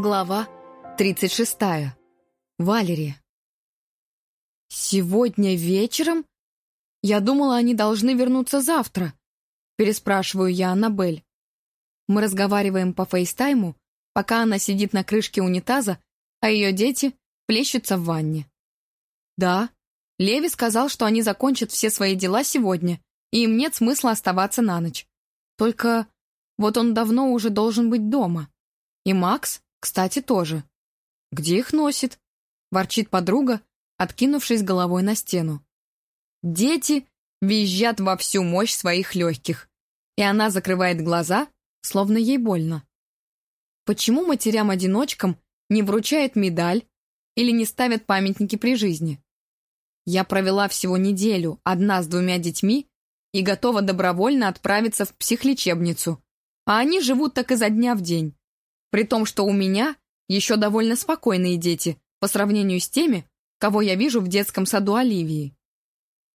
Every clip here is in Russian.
Глава 36. Валерия. «Сегодня вечером? Я думала, они должны вернуться завтра», переспрашиваю я Аннабель. Мы разговариваем по фейстайму, пока она сидит на крышке унитаза, а ее дети плещутся в ванне. Да, Леви сказал, что они закончат все свои дела сегодня, и им нет смысла оставаться на ночь. Только вот он давно уже должен быть дома. И Макс кстати, тоже. Где их носит? Ворчит подруга, откинувшись головой на стену. Дети визжат во всю мощь своих легких, и она закрывает глаза, словно ей больно. Почему матерям-одиночкам не вручают медаль или не ставят памятники при жизни? Я провела всего неделю одна с двумя детьми и готова добровольно отправиться в психлечебницу, а они живут так изо дня в день. При том, что у меня еще довольно спокойные дети по сравнению с теми, кого я вижу в детском саду Оливии.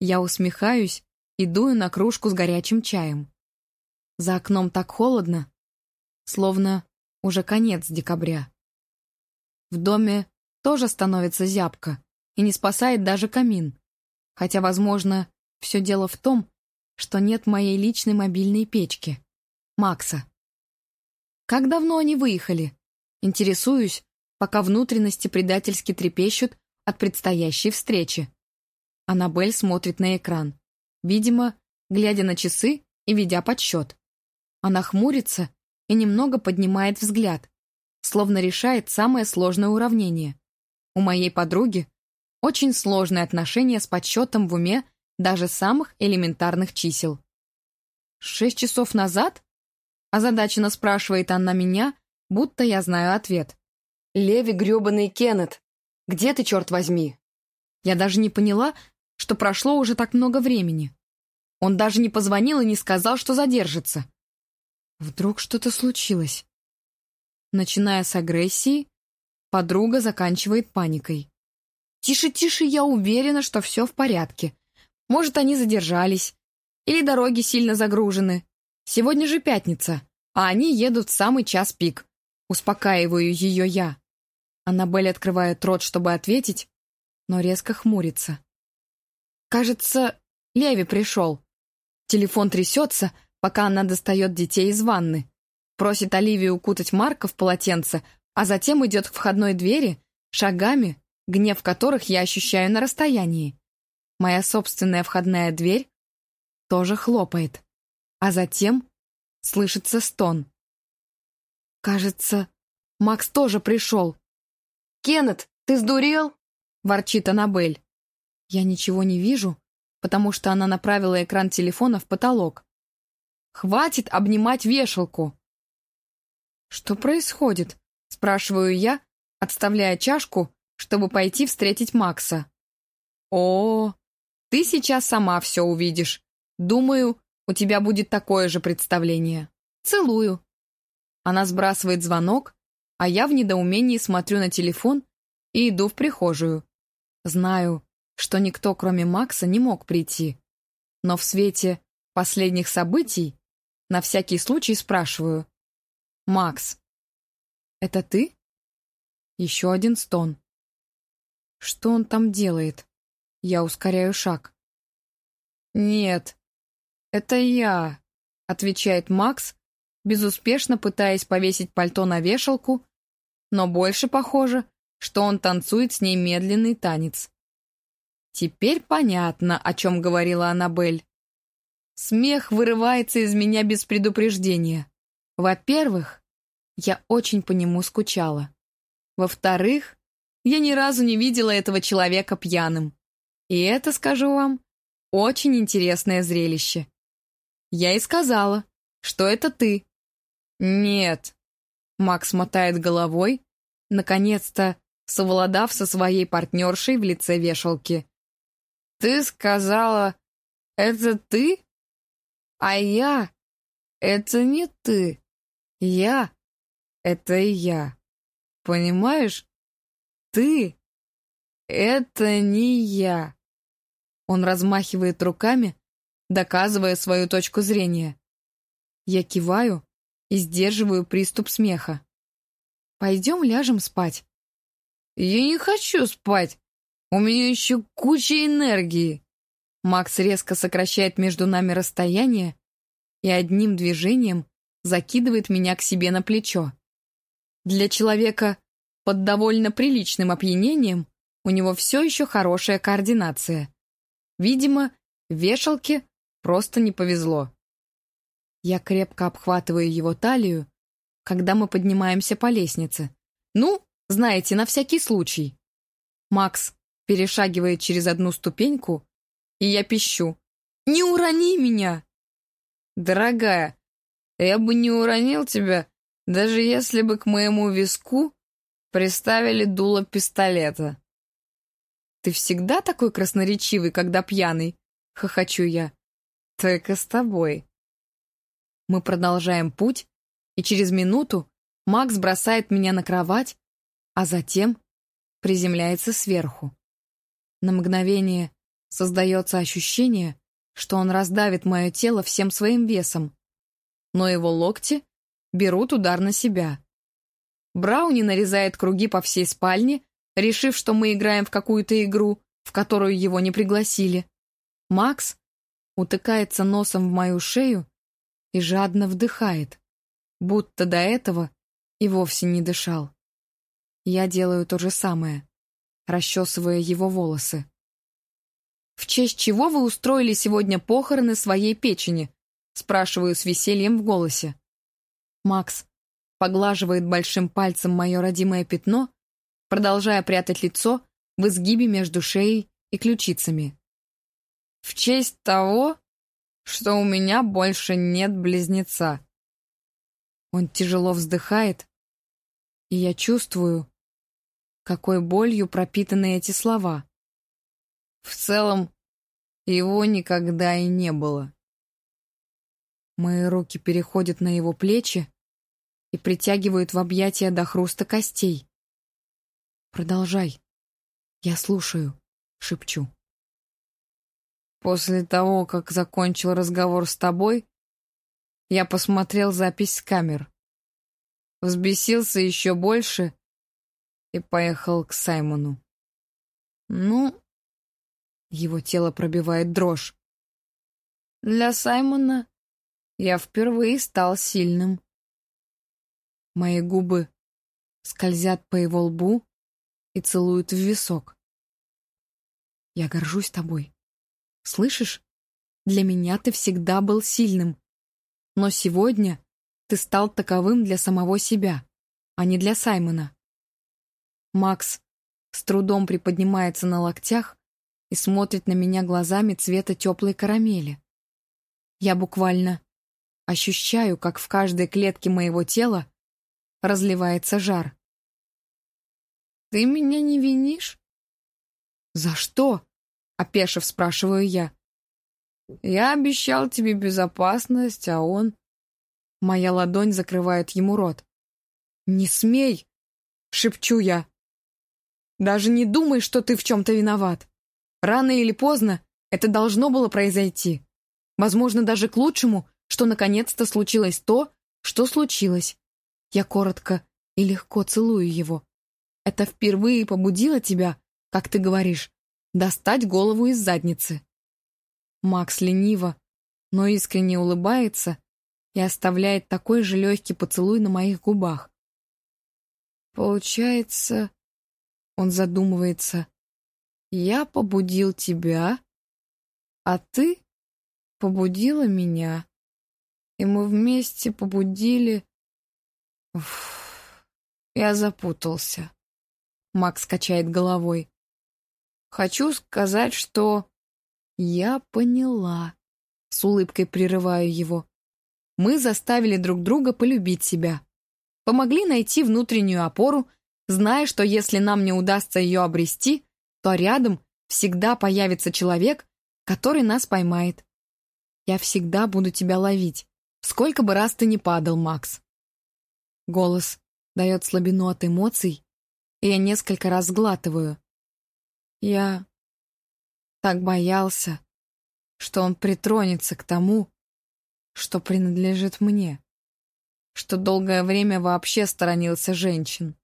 Я усмехаюсь и дую на кружку с горячим чаем. За окном так холодно, словно уже конец декабря. В доме тоже становится зябко, и не спасает даже камин. Хотя, возможно, все дело в том, что нет моей личной мобильной печки. Макса. Как давно они выехали? Интересуюсь, пока внутренности предательски трепещут от предстоящей встречи. Аннабель смотрит на экран, видимо, глядя на часы и ведя подсчет. Она хмурится и немного поднимает взгляд, словно решает самое сложное уравнение. У моей подруги очень сложные отношения с подсчетом в уме даже самых элементарных чисел. Шесть часов назад? Озадаченно спрашивает она меня, будто я знаю ответ. «Леви грёбаный Кеннет! Где ты, черт возьми?» Я даже не поняла, что прошло уже так много времени. Он даже не позвонил и не сказал, что задержится. Вдруг что-то случилось. Начиная с агрессии, подруга заканчивает паникой. «Тише, тише, я уверена, что все в порядке. Может, они задержались. Или дороги сильно загружены. Сегодня же пятница, а они едут в самый час пик. Успокаиваю ее я. Аннабель открывает рот, чтобы ответить, но резко хмурится. Кажется, Леви пришел. Телефон трясется, пока она достает детей из ванны. Просит Оливию укутать Марка в полотенце, а затем идет к входной двери, шагами, гнев которых я ощущаю на расстоянии. Моя собственная входная дверь тоже хлопает. А затем слышится стон. Кажется, Макс тоже пришел. «Кеннет, ты сдурел?» — ворчит Аннабель. Я ничего не вижу, потому что она направила экран телефона в потолок. «Хватит обнимать вешалку!» «Что происходит?» — спрашиваю я, отставляя чашку, чтобы пойти встретить Макса. «О, ты сейчас сама все увидишь. Думаю, у тебя будет такое же представление. Целую». Она сбрасывает звонок, а я в недоумении смотрю на телефон и иду в прихожую. Знаю, что никто, кроме Макса, не мог прийти. Но в свете последних событий на всякий случай спрашиваю. «Макс, это ты?» Еще один стон. Что он там делает? Я ускоряю шаг. «Нет, «Это я», — отвечает Макс, безуспешно пытаясь повесить пальто на вешалку, но больше похоже, что он танцует с ней медленный танец. Теперь понятно, о чем говорила Аннабель. Смех вырывается из меня без предупреждения. Во-первых, я очень по нему скучала. Во-вторых, я ни разу не видела этого человека пьяным. И это, скажу вам, очень интересное зрелище. Я и сказала, что это ты. Нет. Макс мотает головой, наконец-то совладав со своей партнершей в лице вешалки. Ты сказала, это ты? А я? Это не ты. Я? Это я. Понимаешь? Ты? Это не я. Он размахивает руками, доказывая свою точку зрения. Я киваю и сдерживаю приступ смеха. Пойдем ляжем спать. Я не хочу спать. У меня еще куча энергии. Макс резко сокращает между нами расстояние и одним движением закидывает меня к себе на плечо. Для человека под довольно приличным опьянением у него все еще хорошая координация. Видимо, вешалке просто не повезло. Я крепко обхватываю его талию, когда мы поднимаемся по лестнице. Ну, знаете, на всякий случай. Макс перешагивает через одну ступеньку, и я пищу. «Не урони меня!» «Дорогая, я бы не уронил тебя, даже если бы к моему виску приставили дуло пистолета». «Ты всегда такой красноречивый, когда пьяный?» — хохочу я. «Только с тобой». Мы продолжаем путь, и через минуту Макс бросает меня на кровать, а затем приземляется сверху. На мгновение создается ощущение, что он раздавит мое тело всем своим весом, но его локти берут удар на себя. Брауни нарезает круги по всей спальне, решив, что мы играем в какую-то игру, в которую его не пригласили. Макс утыкается носом в мою шею и жадно вдыхает, будто до этого и вовсе не дышал. Я делаю то же самое, расчесывая его волосы. «В честь чего вы устроили сегодня похороны своей печени?» спрашиваю с весельем в голосе. Макс поглаживает большим пальцем мое родимое пятно, продолжая прятать лицо в изгибе между шеей и ключицами. «В честь того, что у меня больше нет близнеца». Он тяжело вздыхает, и я чувствую, какой болью пропитаны эти слова. В целом, его никогда и не было. Мои руки переходят на его плечи и притягивают в объятия до хруста костей. Продолжай. Я слушаю, шепчу. После того, как закончил разговор с тобой, я посмотрел запись с камер. Взбесился еще больше и поехал к Саймону. Ну, его тело пробивает дрожь. Для Саймона я впервые стал сильным. Мои губы скользят по его лбу, и целует в висок. Я горжусь тобой. Слышишь? Для меня ты всегда был сильным. Но сегодня ты стал таковым для самого себя, а не для Саймона. Макс с трудом приподнимается на локтях и смотрит на меня глазами цвета теплой карамели. Я буквально ощущаю, как в каждой клетке моего тела разливается жар. Ты меня не винишь? За что? Опешив, спрашиваю я. Я обещал тебе безопасность, а он... Моя ладонь закрывает ему рот. «Не смей!» — шепчу я. «Даже не думай, что ты в чем-то виноват. Рано или поздно это должно было произойти. Возможно, даже к лучшему, что наконец-то случилось то, что случилось. Я коротко и легко целую его. Это впервые побудило тебя, как ты говоришь, достать голову из задницы. Макс лениво, но искренне улыбается и оставляет такой же легкий поцелуй на моих губах. Получается, он задумывается, я побудил тебя, а ты побудила меня, и мы вместе побудили... Уф, я запутался. Макс качает головой. «Хочу сказать, что...» «Я поняла». С улыбкой прерываю его. Мы заставили друг друга полюбить себя. Помогли найти внутреннюю опору, зная, что если нам не удастся ее обрести, то рядом всегда появится человек, который нас поймает. Я всегда буду тебя ловить, сколько бы раз ты ни падал, Макс. Голос дает слабину от эмоций, и я несколько раз сглатываю. Я так боялся, что он притронется к тому, что принадлежит мне. что долгое время вообще сторонился женщин.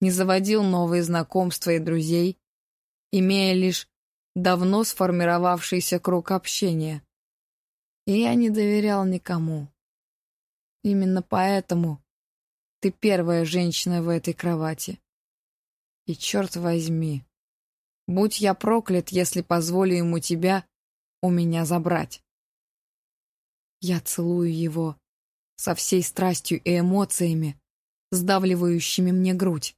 Не заводил новые знакомства и друзей, имея лишь давно сформировавшийся круг общения. И я не доверял никому. Именно поэтому ты первая женщина в этой кровати. И черт возьми, будь я проклят, если позволю ему тебя у меня забрать. Я целую его со всей страстью и эмоциями, сдавливающими мне грудь.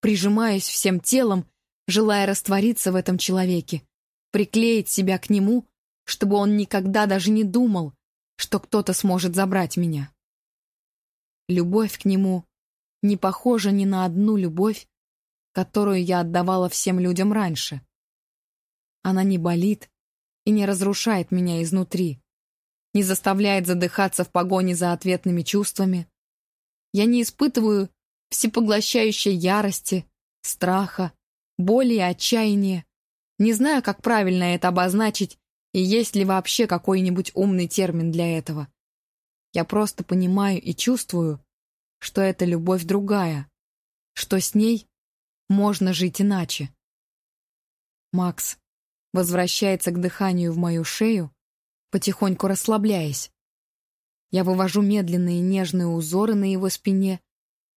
Прижимаюсь всем телом, желая раствориться в этом человеке, приклеить себя к нему, чтобы он никогда даже не думал, что кто-то сможет забрать меня. Любовь к нему не похожа ни на одну любовь, которую я отдавала всем людям раньше. Она не болит и не разрушает меня изнутри, не заставляет задыхаться в погоне за ответными чувствами. Я не испытываю всепоглощающей ярости, страха, боли и отчаяния. Не знаю, как правильно это обозначить и есть ли вообще какой-нибудь умный термин для этого. Я просто понимаю и чувствую, что это любовь другая, что с ней можно жить иначе. Макс возвращается к дыханию в мою шею, потихоньку расслабляясь. Я вывожу медленные нежные узоры на его спине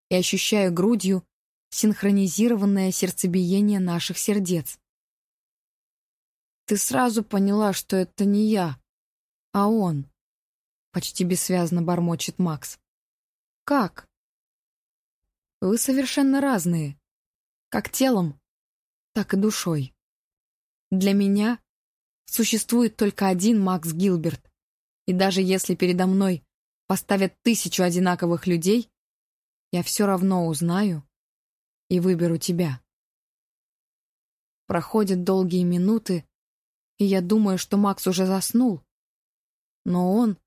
и ощущаю грудью синхронизированное сердцебиение наших сердец. «Ты сразу поняла, что это не я, а он», — почти бессвязно бормочет Макс. «Как?» «Вы совершенно разные, как телом, так и душой. Для меня существует только один Макс Гилберт, и даже если передо мной поставят тысячу одинаковых людей, я все равно узнаю и выберу тебя. Проходят долгие минуты, и я думаю, что Макс уже заснул, но он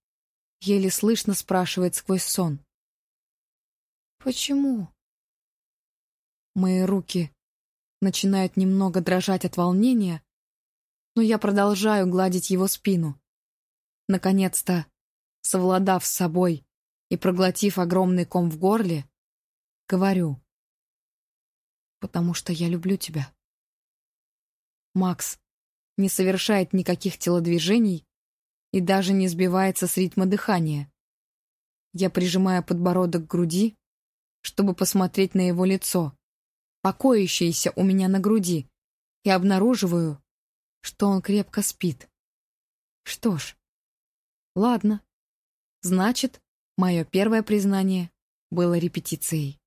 еле слышно спрашивает сквозь сон. «Почему?» Мои руки начинают немного дрожать от волнения, но я продолжаю гладить его спину. Наконец-то, совладав с собой и проглотив огромный ком в горле, говорю, потому что я люблю тебя. Макс не совершает никаких телодвижений и даже не сбивается с ритма дыхания. Я прижимаю подбородок к груди, чтобы посмотреть на его лицо покоящиеся у меня на груди, и обнаруживаю, что он крепко спит. Что ж, ладно. Значит, мое первое признание было репетицией.